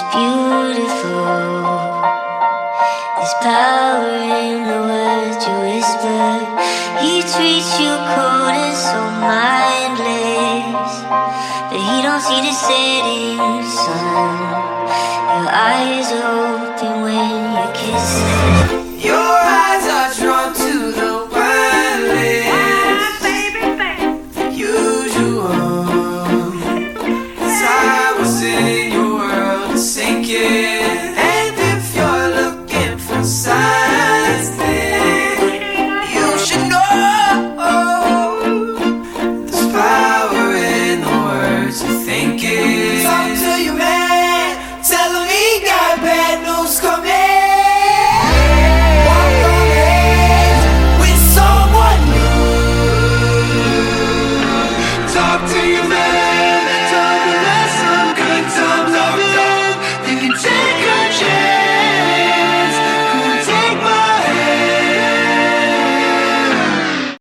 It's beautiful. There's power in the words you whisper. He treats you cold and so mindless, but he don't see the setting sun. Your eyes are open when you kiss. do you mean?